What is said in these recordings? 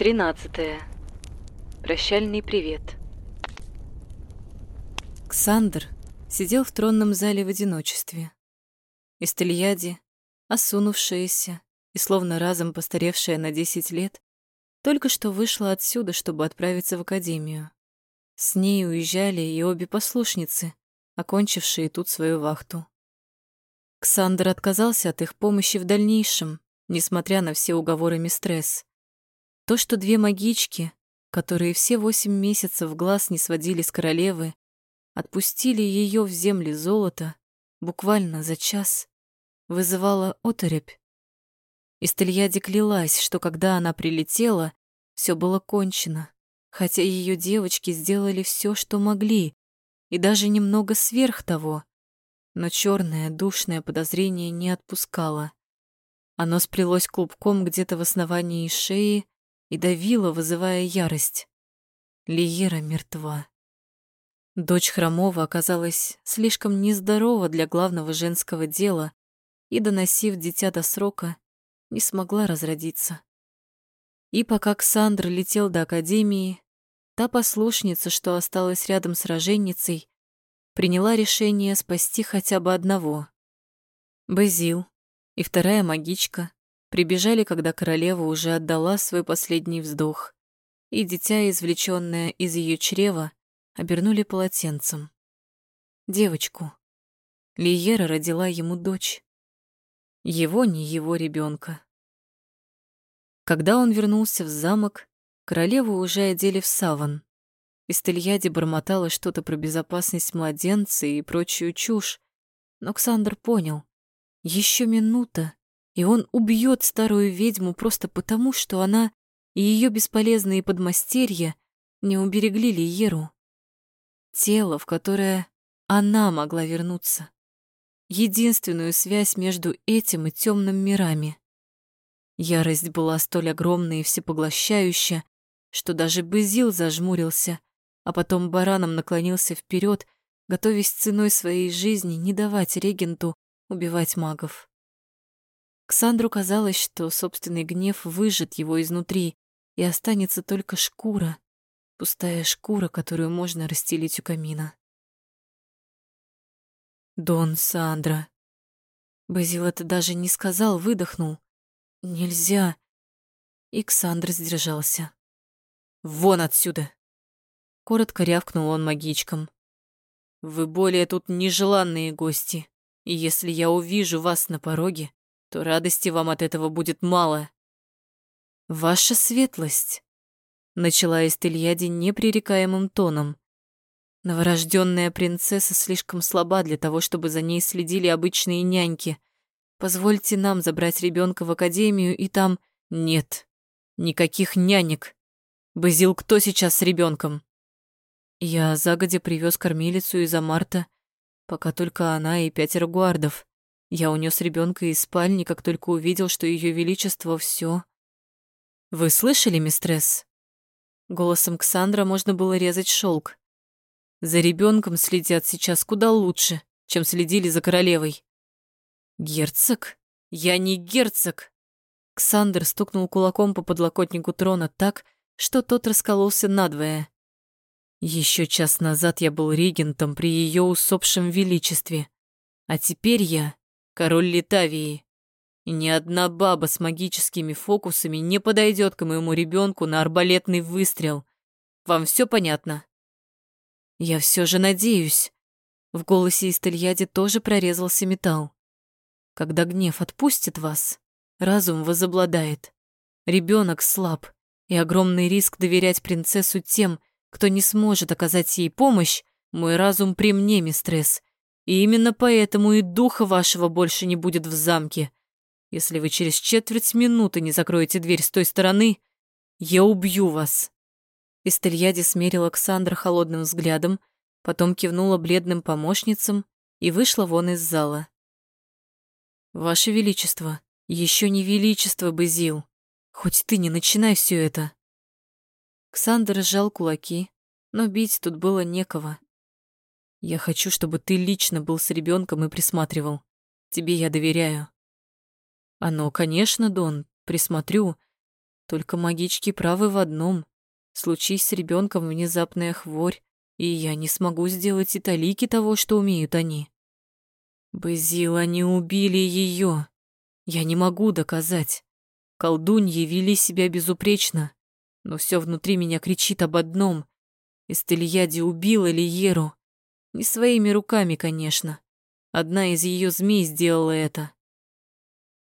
Тринадцатое. Прощальный привет. Ксандр сидел в тронном зале в одиночестве. Истельяди, осунувшаяся и словно разом постаревшая на десять лет, только что вышла отсюда, чтобы отправиться в академию. С ней уезжали и обе послушницы, окончившие тут свою вахту. Ксандр отказался от их помощи в дальнейшем, несмотря на все уговоры мистресс. То, что две магички, которые все восемь месяцев глаз не сводили с королевы, отпустили ее в земли золота буквально за час, вызывало оторопь. Истельяди клялась, что когда она прилетела, все было кончено, хотя ее девочки сделали все, что могли, и даже немного сверх того. Но черное душное подозрение не отпускало. Оно сплелось клубком где-то в основании шеи, и давила, вызывая ярость. Лиера мертва. Дочь Хромова оказалась слишком нездорова для главного женского дела и, доносив дитя до срока, не смогла разродиться. И пока Ксандр летел до академии, та послушница, что осталась рядом с роженицей, приняла решение спасти хотя бы одного. Базил и вторая магичка прибежали, когда королева уже отдала свой последний вздох, и дитя, извлечённое из ее чрева, обернули полотенцем. Девочку. Лиера родила ему дочь. Его не его ребенка. Когда он вернулся в замок, королеву уже одели в саван. Истельяди бормотала что-то про безопасность младенца и прочую чушь, но Ксандр понял. Еще минута, и он убьет старую ведьму просто потому, что она и ее бесполезные подмастерья не уберегли Лиеру. Тело, в которое она могла вернуться. Единственную связь между этим и темным мирами. Ярость была столь огромная и всепоглощающая, что даже Бызил зажмурился, а потом бараном наклонился вперед, готовясь ценой своей жизни не давать регенту убивать магов. Ксандру казалось, что собственный гнев выжжет его изнутри, и останется только шкура, пустая шкура, которую можно расстелить у камина. «Дон Сандра». Базил это даже не сказал, выдохнул. «Нельзя». И Ксандр сдержался. «Вон отсюда!» Коротко рявкнул он магичкам. «Вы более тут нежеланные гости, и если я увижу вас на пороге, то радости вам от этого будет мало. Ваша светлость, начала Эстельяди непререкаемым тоном. Новорожденная принцесса слишком слаба для того, чтобы за ней следили обычные няньки. Позвольте нам забрать ребенка в академию и там... Нет, никаких нянек. Базил, кто сейчас с ребенком? Я загодя привез кормилицу из Амарта, пока только она и пятеро гуардов. Я унес ребенка из спальни, как только увидел, что Ее Величество все. Вы слышали, мистресс? Голосом Ксандра можно было резать шелк. За ребенком следят сейчас куда лучше, чем следили за королевой. Герцог? Я не герцог. Ксандр стукнул кулаком по подлокотнику трона так, что тот раскололся надвое. Еще час назад я был регентом при ее усопшем величестве, а теперь я король Литавии. И ни одна баба с магическими фокусами не подойдет к моему ребенку на арбалетный выстрел. Вам все понятно? Я все же надеюсь. В голосе Истельяди тоже прорезался металл. Когда гнев отпустит вас, разум возобладает. Ребенок слаб, и огромный риск доверять принцессу тем, кто не сможет оказать ей помощь, мой разум при мне, мистресс, и именно поэтому и духа вашего больше не будет в замке. Если вы через четверть минуты не закроете дверь с той стороны, я убью вас». Истельяди смерила Александра холодным взглядом, потом кивнула бледным помощницам и вышла вон из зала. «Ваше Величество, еще не Величество, Базил. Хоть ты не начинай все это». Ксандр сжал кулаки, но бить тут было некого. Я хочу, чтобы ты лично был с ребенком и присматривал. Тебе я доверяю. Оно, конечно, Дон, присмотрю. Только магички правы в одном. Случись с ребенком внезапная хворь, и я не смогу сделать и талики того, что умеют они. Базил, они убили ее. Я не могу доказать. Колдуньи вели себя безупречно, но все внутри меня кричит об одном. Эстельяди убила Лиеру. Не своими руками, конечно. Одна из ее змей сделала это.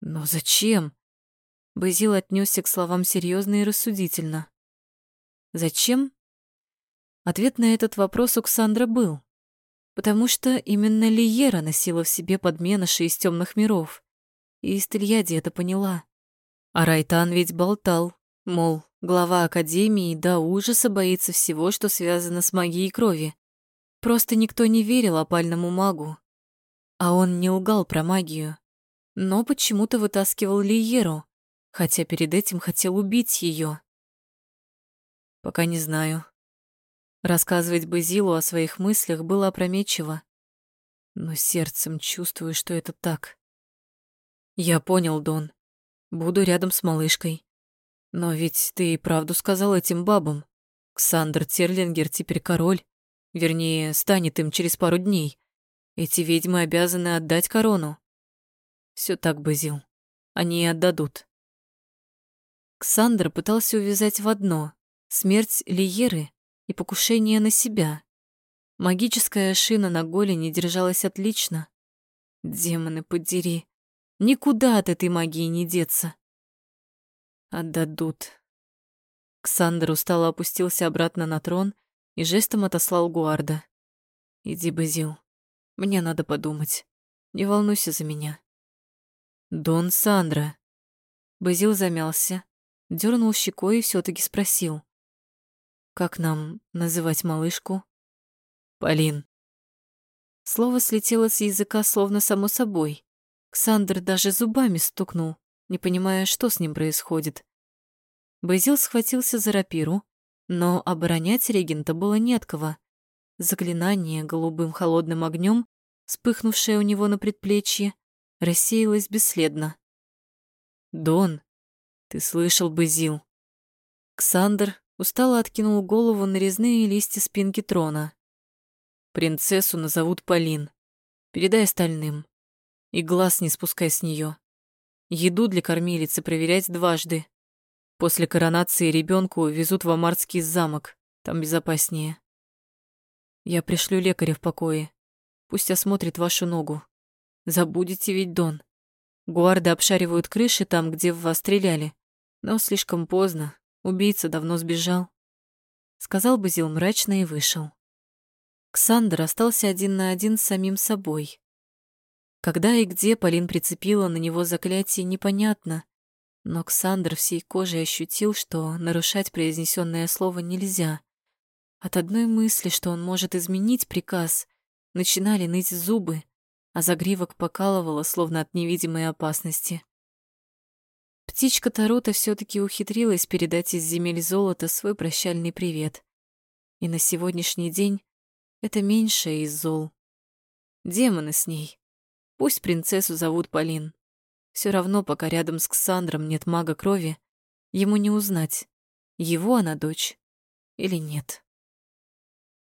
Но зачем? Базил отнесся к словам серьезно и рассудительно. Зачем? Ответ на этот вопрос у Ксандра был. Потому что именно Лиера носила в себе подменыши из темных миров. И Истельяди это поняла. А Райтан ведь болтал, мол, глава Академии до ужаса боится всего, что связано с магией крови. Просто никто не верил опальному магу. А он не лгал про магию, но почему-то вытаскивал Лиеру, хотя перед этим хотел убить ее. Пока не знаю. Рассказывать Базилу о своих мыслях было опрометчиво, но сердцем чувствую, что это так. Я понял, Дон. Буду рядом с малышкой. Но ведь ты и правду сказал этим бабам. Ксандр Терлингер теперь король. Вернее, станет им через пару дней. Эти ведьмы обязаны отдать корону. Все так, Базил. Они и отдадут. Ксандр пытался увязать в одно — смерть Лиеры и покушение на себя. Магическая шина на голени держалась отлично. Демоны, подери. Никуда от этой магии не деться. Отдадут. Ксандр устало опустился обратно на трон и жестом отослал Гуарда. «Иди, Базил, мне надо подумать. Не волнуйся за меня». «Дон Сандра». Базил замялся, дернул щекой и все таки спросил. «Как нам называть малышку?» «Полин». Слово слетело с языка словно само собой. Ксандр даже зубами стукнул, не понимая, что с ним происходит. Базил схватился за рапиру, но оборонять регента было не от кого. Заклинание голубым холодным огнем, вспыхнувшее у него на предплечье, рассеялось бесследно. «Дон, ты слышал, Базил?» Ксандр устало откинул голову на резные листья спинки трона. «Принцессу назовут Полин. Передай остальным. И глаз не спускай с нее. Еду для кормилицы проверять дважды. После коронации ребенку везут в Амарский замок, там безопаснее. Я пришлю лекаря в покое. Пусть осмотрит вашу ногу. Забудете ведь, Дон. Гуарды обшаривают крыши там, где в вас стреляли. Но слишком поздно. Убийца давно сбежал. Сказал Базил мрачно и вышел. Ксандр остался один на один с самим собой. Когда и где Полин прицепила на него заклятие, непонятно. Но Ксандр всей кожей ощутил, что нарушать произнесенное слово нельзя. От одной мысли, что он может изменить приказ, начинали ныть зубы, а загривок покалывало, словно от невидимой опасности. Птичка Тарута все таки ухитрилась передать из земель золота свой прощальный привет. И на сегодняшний день это меньшее из зол. Демоны с ней. Пусть принцессу зовут Полин. Все равно, пока рядом с Ксандром нет мага крови, ему не узнать, его она дочь или нет.